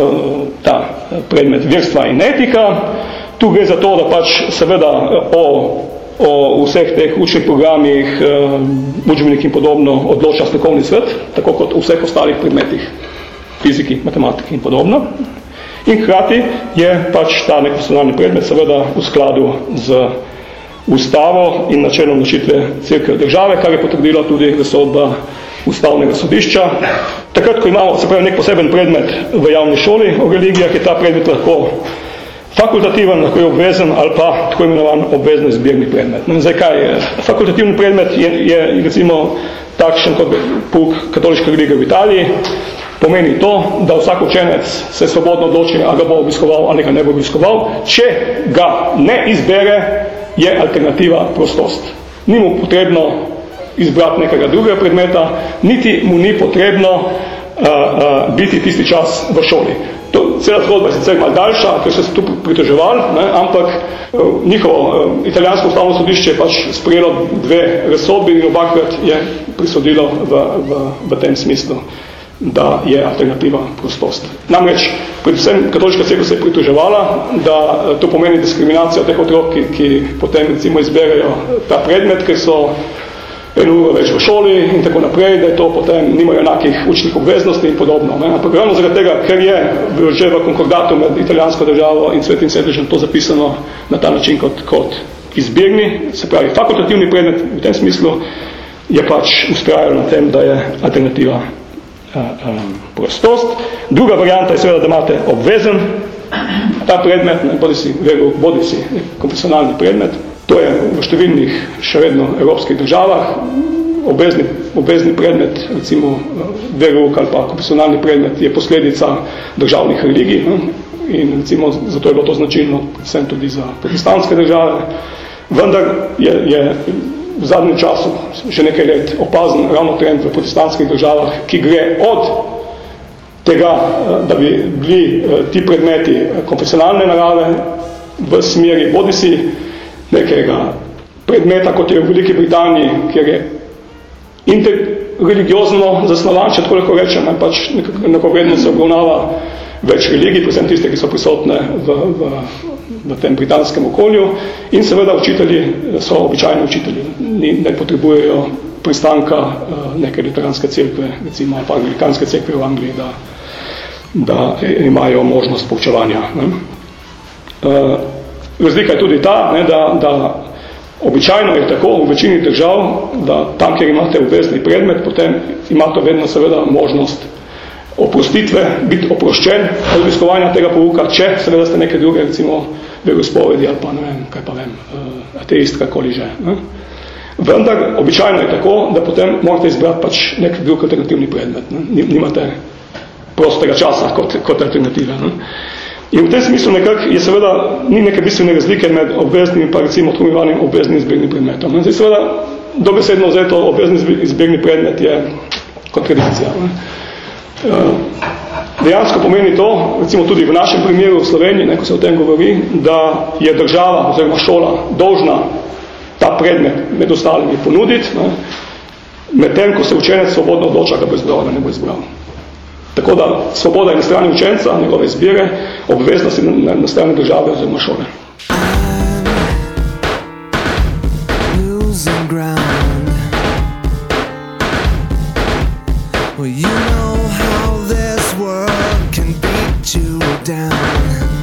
ta predmet verstva in etika. Tu gre za to, da pač seveda o, o vseh teh učnih programih, učbenik in podobno odloča strokovni svet, tako kot v vseh ostalih predmetih, fiziki, matematiki in podobno. In hkrati je pač ta nekonfesionalni predmet seveda v skladu z ustavo in načelo odločitve crkve države, kar je potrdila tudi razsodba ustavnega sodišča. Takrat, ko imamo se pravi nek poseben predmet v javni šoli o religijah, je ta predmet lahko fakultativen, lahko je obvezen ali pa tako imenovan obvezno izbirni predmet. No, zdaj kaj je? Fakultativni predmet je, je recimo takšen kot puk katoliške religije v Italiji, pomeni to, da vsak učenec se svobodno odloči, ali ga bo obiskoval ali ga ne bo obiskoval. Če ga ne izbere, je alternativa prostost. Ni mu potrebno izbrati nekega drugega predmeta, niti mu ni potrebno uh, uh, biti tisti čas v šoli. To, cela zgodba je sicer malo daljša, ker so se tu pritoževali, ne, ampak uh, njihovo uh, italijansko ustavno sodišče je pač sprejelo dve razsodbi in obakrat je prisodilo v, v, v tem smislu da je alternativa prostost. Namreč, predvsem katoliška cerkev se je pritoževala, da eh, to pomeni diskriminacijo teh otrok, ki, ki potem recimo izberejo ta predmet, ker so eno uro več v šoli in tako naprej, da je to potem nimajo enakih učnih obveznosti in podobno. Ne? Ampak ravno zaradi tega, ker je že v konkordatu med italijansko državo in svetim sedežem to zapisano na ta način kot, kot izbirni, se pravi fakultativni predmet v tem smislu, je pač ustrajalo na tem, da je alternativa prostost. Druga varianta je seveda, da imate obvezen ta predmet, ne, bodi si, veru, bodi si konfesionalni predmet. To je v številnih še vedno evropskih državah. Obvezni, obvezni predmet, recimo veru ali pa konfesionalni predmet, je posledica državnih religij. Ne. In recimo zato je bilo to značilno predvsem tudi za protestantske države. Vendar je, je v zadnjem času, že nekaj let, opazen ravno trend v protestantskih državah, ki gre od tega, eh, da bi bili eh, ti predmeti konfesionalne narave v smeri bodisi nekega predmeta, kot je v Veliki Britaniji, kjer je interreligiozno zasnovan, če tako lahko rečem, pač nekako vredno se obravnava več religij, predvsem tiste, ki so prisotne v, v, v tem britanskem okolju in seveda učitelji so običajni učitelji, ni, ne potrebujejo pristanka uh, neke literanske cerkve, recimo pa anglikanske cerkve v Angliji, da, da imajo možnost poučevanja. Ne. Uh, razlika je tudi ta, ne, da, da običajno je tako v večini držav, da tam, kjer imate obvezni predmet, potem imate vedno seveda možnost oprostitve, biti oproščen od obiskovanja tega pouka, če seveda ste neke druge, recimo verospovedi ali pa ne vem, kaj pa vem, uh, ateist, kakoli že. Ne? Vendar, običajno je tako, da potem morate izbrati pač nek drug alternativni predmet. Ne? Nimate prostega časa kot, kot alternative. Ne? In v tem smislu nekak je seveda ni neke bistvene razlike med obveznim in pa recimo odkomivanjem obveznim izbirnim predmetom. Zdaj seveda dobesedno vzeto obvezni izbirni predmet je kontradikcija. Ne? Uh, dejansko pomeni to, recimo tudi v našem primeru v Sloveniji, ne, ko se o tem govori, da je država oziroma šola dolžna ta predmet med ostalimi ponuditi, ne, med tem, ko se učenec svobodno odloča, ga bo izbral, da ne bo izbral. Tako da svoboda je na strani učenca, njegove izbire, obveznosti na, na, strani države oziroma šole. Well, you know how this world can beat you down.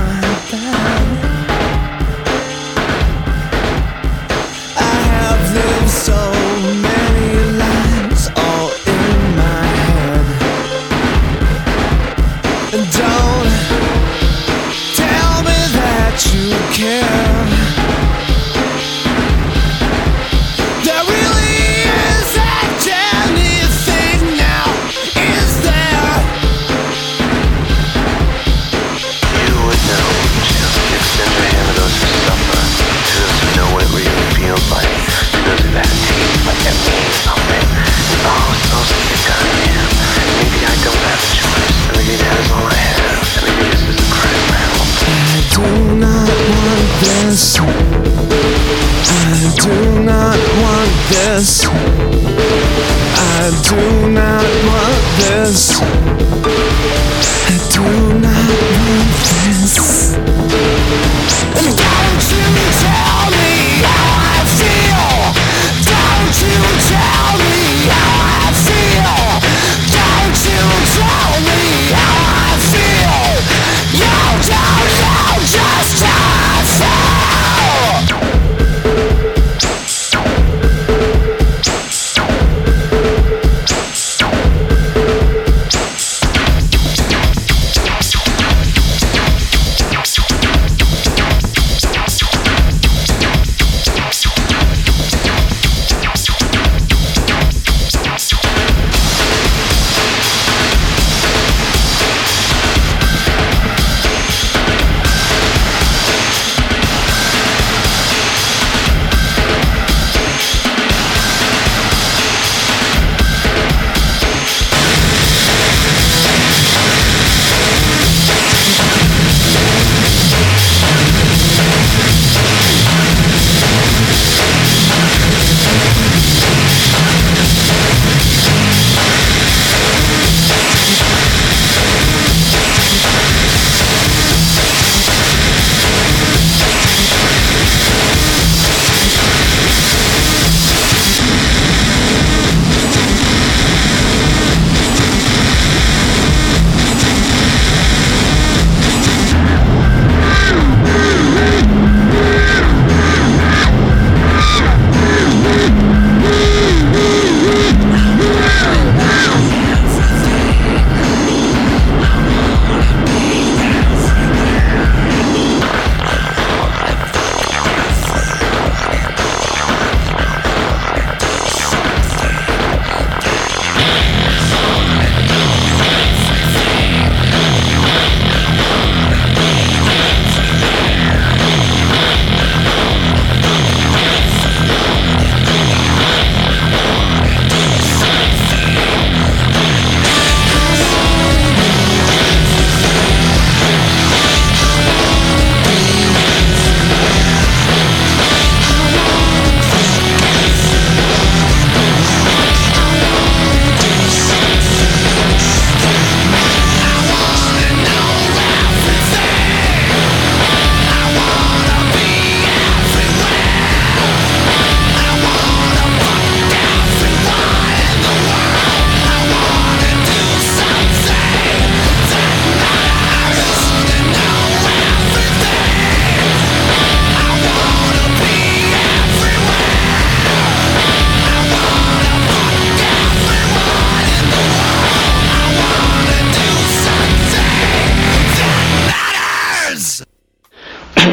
my bad.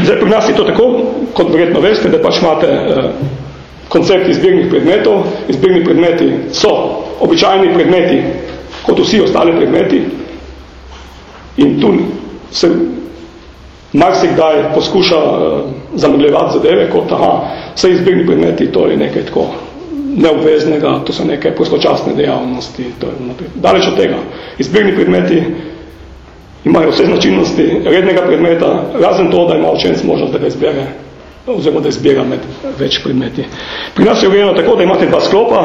Zdaj, pri nas je to tako, kot verjetno veste, da pač imate eh, koncept izbirnih predmetov. Izbirni predmeti so običajni predmeti, kot vsi ostali predmeti. In tu se marsikdaj poskuša eh, zamegljevati zadeve kot, aha, vse izbirni predmeti, to je nekaj tako neobveznega, to so neke prostočasne dejavnosti, to je naprej. Daleč od tega. Izbirni predmeti imajo vse značilnosti rednega predmeta, razen to, da ima učenec možnost, da ga izbere oziroma da izbira med več predmeti. Pri nas je urejeno tako, da imate dva sklopa,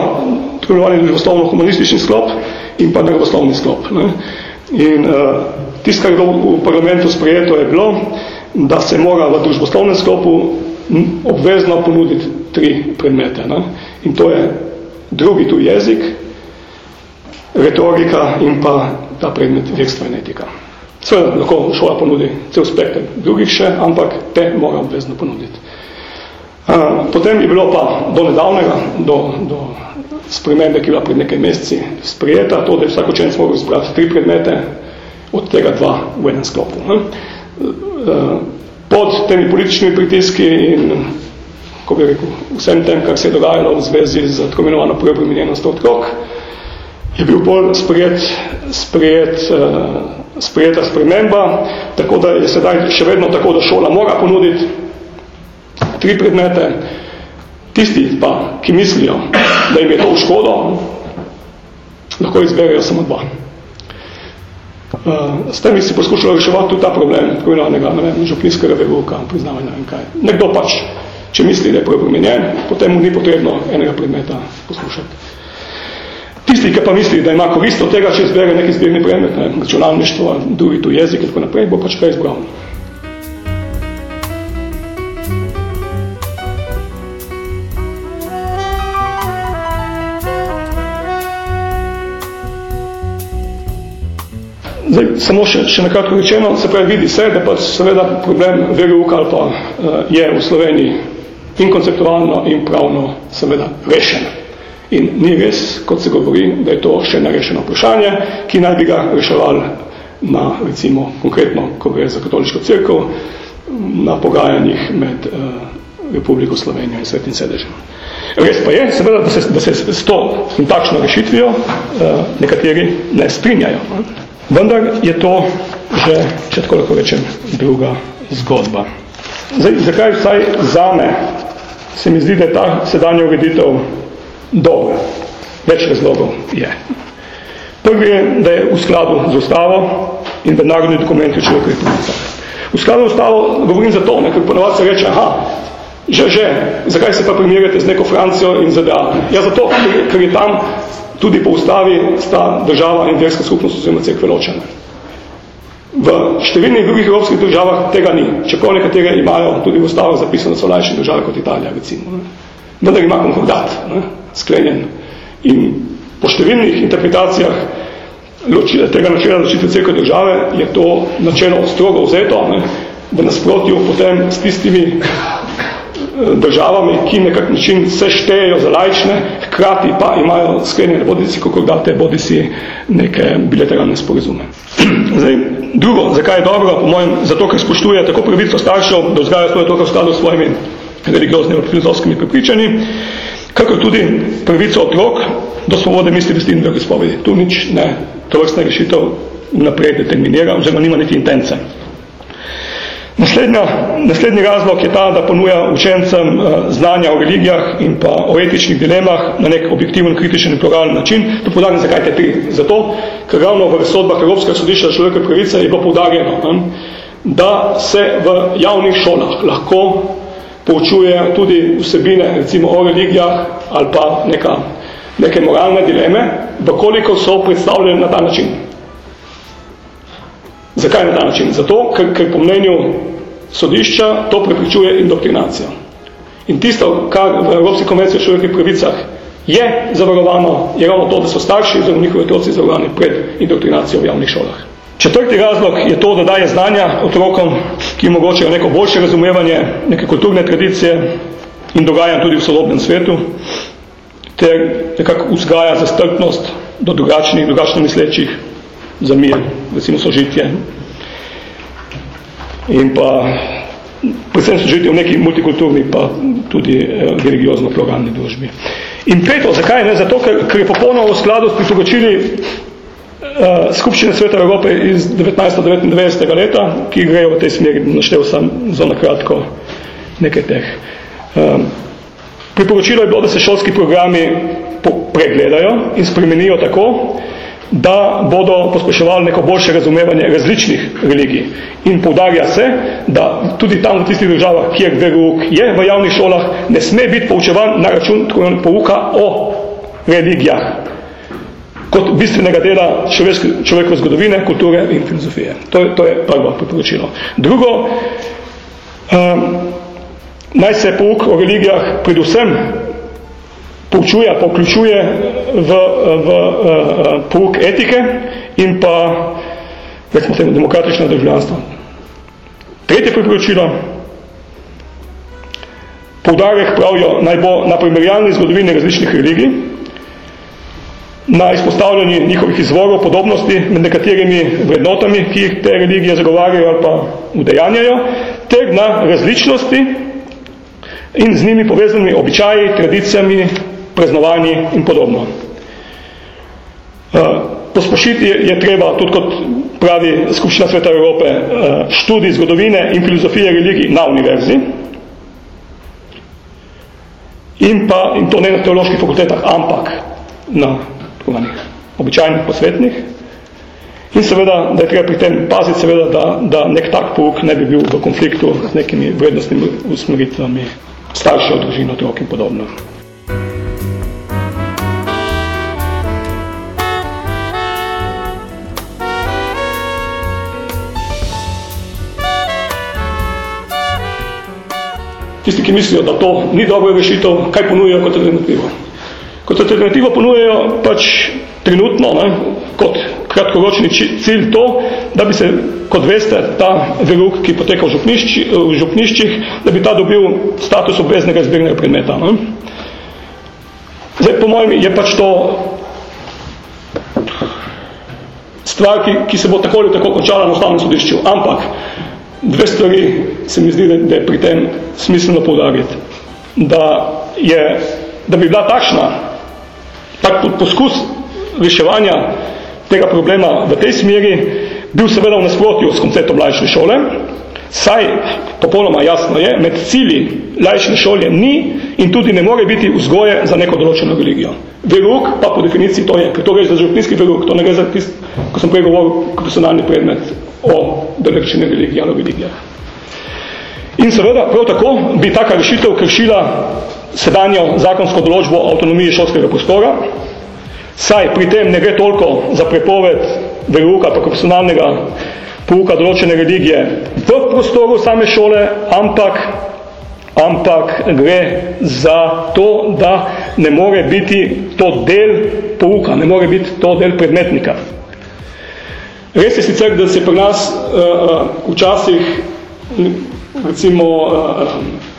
tako imenovani družboslovno-humanistični sklop in pa družboslovni sklop. Ne? In uh, tisto, kar je v parlamentu sprejeto, je bilo, da se mora v družboslovnem sklopu obvezno ponuditi tri predmete. Ne? In to je drugi tu jezik, retorika in pa ta predmet verstva in etika. Seveda lahko šola ponudi cel spekter drugih še, ampak te mora obvezno ponuditi. Potem je bilo pa do nedavnega, do, do spremembe, ki je bila pred nekaj meseci sprijeta, to, da je vsak učenec moral izbrati tri predmete, od tega dva v enem sklopu. Pod temi političnimi pritiski in ko bi rekel, vsem tem, kar se je dogajalo v zvezi z tako imenovano preobremenjenost otrok, je bil bolj sprejet, sprejet, uh, sprejeta sprememba, tako da je sedaj še vedno tako, da šola mora ponuditi tri predmete, tisti pa, ki mislijo, da jim je to v škodo, lahko izberejo samo dva. Uh, s tem si poskušali reševati tudi ta problem, imenovanega, ne vem, župninskega veruka, priznavanja, vem kaj. Nekdo pač če misli, da je preobremenjen, potem mu ni potrebno enega predmeta poslušati. Tisti, ki pa misli, da ima korist od tega, če izbere neki zbirni predmet, ne, računalništvo, drugi tu jezik in tako naprej, bo pač kaj izbral. Zdaj, samo še, še nekako rečeno, se pravi, vidi se, da pa seveda problem VGUK ali pa uh, je v Sloveniji in konceptualno in pravno seveda rešen. In ni res, kot se govori, da je to še nerešeno vprašanje, ki naj bi ga reševali na, recimo, konkretno, ko gre za katoliško crkvo, na pogajanjih med uh, Republiko Slovenijo in Svetim sedežem. Res pa je, seveda, da se, da se s to s takšno rešitvijo uh, nekateri ne strinjajo. Vendar je to že, če tako lahko rečem, druga zgodba. Zdaj, zakaj vsaj zame se mi zdi, da je ta sedanja ureditev dobra. Več razlogov je. Prvi je, da je v skladu z ustavo in v narodni dokumenti človekovih pravic. V skladu z ustavo govorim za to, ker ponovadi se reče, aha, že, že, zakaj se pa primerjate z neko Francijo in ZDA? Ja, zato, ker je tam tudi po ustavi sta država in verska skupnost oziroma cerkve ločene. V številnih drugih evropskih državah tega ni, čeprav nekatere imajo tudi v ustavo zapisano so lajše države kot Italija, recimo. Ne. Vendar ima konkordat, ne, sklenjen. In po številnih interpretacijah loči, tega načela ločitve cerkve države je to načelo strogo vzeto, ne, v nasprotju potem s tistimi državami, ki nekak način se štejejo za lajčne, hkrati pa imajo sklenjene bodisi kokordate, bodisi neke bilateralne sporozume. Zdaj, drugo, zakaj je dobro, po mojem, zato, ker spoštuje tako pravico staršev, da vzgajajo svoje otroke v skladu s svojimi religioznimi filozofskimi prepričanji, kakor tudi pravico otrok do svobode misli, vesti in veroizpovedi. Tu nič ne, to vrstna rešitev naprej determinira, oziroma nima niti intence. Naslednja, naslednji razlog je ta, da ponuja učencem uh, znanja o religijah in pa o etičnih dilemah na nek objektiven, kritičen in pluralen način. To podarim, zakaj te tri? Zato, ker ravno v sodbah Evropskega sodišča za človekove pravice je bilo poudarjeno, ne, da se v javnih šolah lahko poučuje tudi vsebine, recimo o religijah ali pa neka, neke moralne dileme, koliko so predstavljene na ta način. Zakaj na ta način? Zato, ker, ker po mnenju sodišča to prepričuje indoktrinacijo. In tisto, kar v Evropski konvenciji o človekovih pravicah je zavarovano, je ravno to, da so starši oziroma njihovi otroci zavarovani pred indoktrinacijo v javnih šolah. Četrti razlog je to, da daje znanja otrokom, ki omogočajo neko boljše razumevanje neke kulturne tradicije in dogajanj tudi v sodobnem svetu, ter nekako vzgaja za strpnost do drugačnih, drugačno mislečih, za mir, recimo sožitje. In pa predvsem sožitje v neki multikulturni pa tudi eh, religiozno pluralni družbi. In peto, zakaj ne? Zato, ker, ker je popolnoma v skladu s priporočili skupščine Sveta Evrope iz 1999. leta, ki grejo v tej smeri, naštel sem zelo kratko nekaj teh. Um, priporočilo je bilo, da se šolski programi pregledajo in spremenijo tako, da bodo pospeševali neko boljše razumevanje različnih religij. In poudarja se, da tudi tam v tistih državah, kjer verouk je v javnih šolah, ne sme biti poučevan na račun pouka o religijah kot bistvenega dela človekove zgodovine, kulture in filozofije. To je, to je prvo priporočilo. Drugo, um, naj se pouk o religijah predvsem poučuje, poključuje v, v, v uh, pouk etike in pa recimo temu demokratično državljanstvo. Tretje priporočilo, poudarek pravijo naj bo na primerjalni zgodovini različnih religij, na izpostavljanje njihovih izvorov, podobnosti med nekaterimi vrednotami, ki jih te religije zagovarjajo ali pa udejanjajo, ter na različnosti in z njimi povezanimi običaji, tradicijami, praznovanji in podobno. Uh, pospošiti je, treba, tudi kot pravi Skupščina Sveta Evrope, uh, študij zgodovine in filozofije religij na univerzi in pa, in to ne na teoloških fakultetah, ampak na takovanih običajnih posvetnih. In seveda, da je treba pri tem paziti, seveda, da, da nek tak pouk ne bi bil v konfliktu z nekimi vrednostnimi usmeritvami staršev, družino, otrok in podobno. Tisti, ki mislijo, da to ni dobro rešitev, kaj ponujajo kot alternativo? Kot alternativo ponujejo pač trenutno, ne, kot kratkoročni cilj to, da bi se, kot veste, ta veruk, ki poteka v, župnišči, v župniščih, da bi ta dobil status obveznega izbirnega predmeta. Ne. Zdaj, po mojem, je pač to stvar, ki, ki se bo tako ali tako končala na ustavnem sodišču. Ampak dve stvari se mi zdi, da je pri tem smiselno poudariti. Da, je, da bi bila takšna tak poskus reševanja tega problema v tej smeri bil seveda v nasprotju s konceptom laične šole, saj popolnoma jasno je, med cili laične šole ni in tudi ne more biti vzgoje za neko določeno religijo. Veruk pa po definiciji to je, ker to gre za župninski veruk, to ne gre za tist, ko sem prej govoril, profesionalni predmet o določene religije ali religijah. In seveda, prav tako bi taka rešitev kršila sedanjo zakonsko določbo avtonomije šolskega prostora, saj pri tem ne gre toliko za prepoved veruka, pa profesionalnega pouka določene religije v prostoru same šole, ampak, ampak gre za to, da ne more biti to del pouka, ne more biti to del predmetnika. Res je sicer, da se pri nas uh, včasih recimo uh,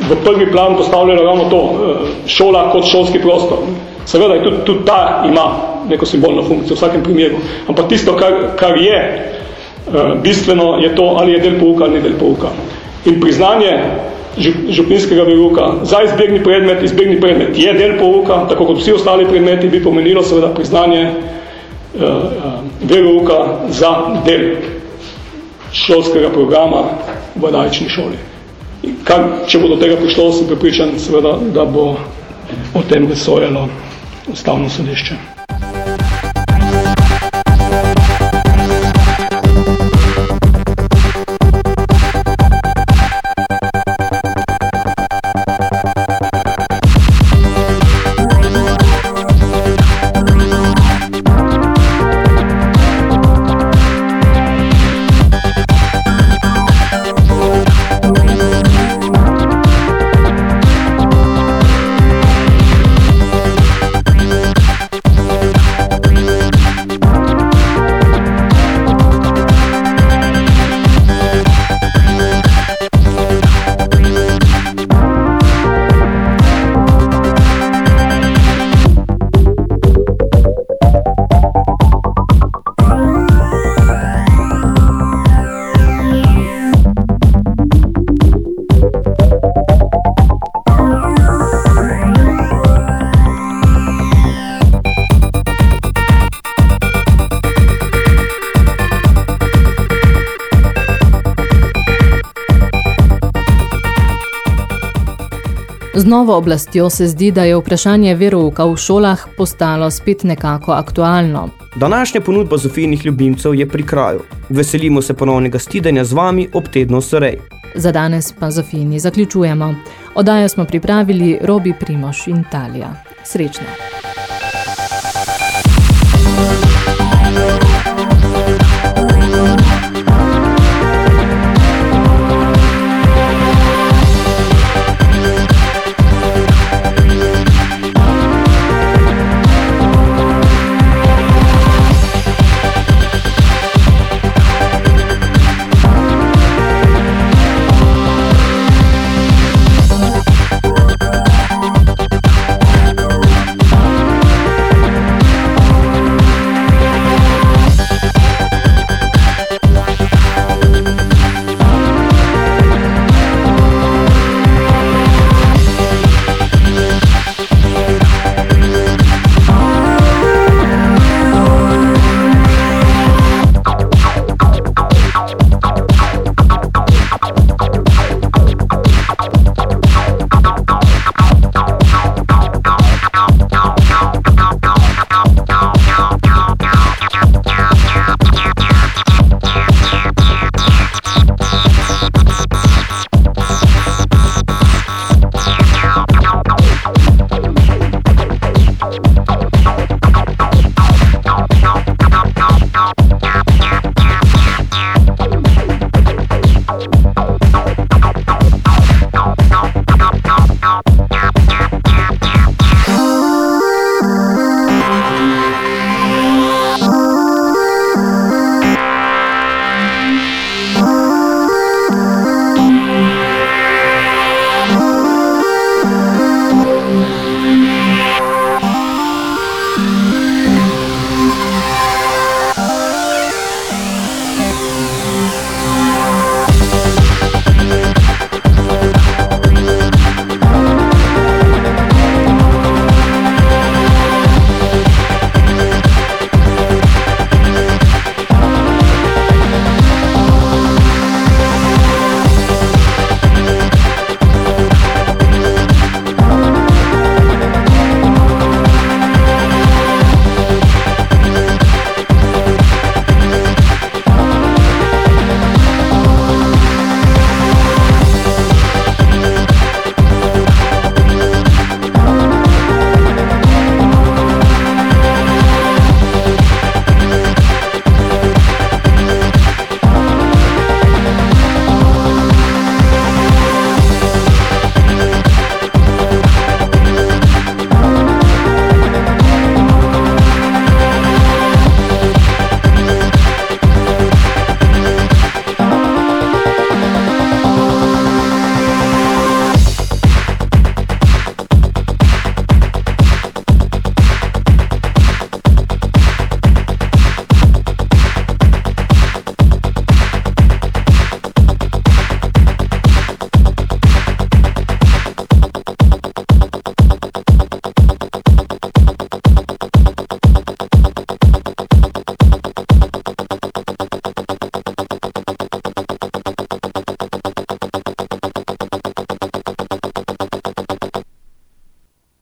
v prvi plan postavljala ravno to, eh, šola kot šolski prostor. Seveda je tudi, tudi ta ima neko simbolno funkcijo v vsakem primeru, ampak tisto, kar, kar je eh, bistveno, je to, ali je del pouka ali ni del pouka. In priznanje župninskega veruka za izbirni predmet, izbirni predmet je del pouka, tako kot vsi ostali predmeti, bi pomenilo seveda priznanje uh, veruka za del šolskega programa v laični šoli. Kar, če bo do tega prišlo, sem pripričan, seveda, da bo o tem vesojalo ustavno sodišče. Novo oblastjo se zdi, da je vprašanje verouka v šolah postalo spet nekako aktualno. Današnja ponudba Zofijnih ljubimcev je pri kraju. Veselimo se ponovnega stidenja z vami ob tednu Sorej. Za danes pa Zofijni zaključujemo. Odajo smo pripravili Robi Primoš in Talija. Srečno!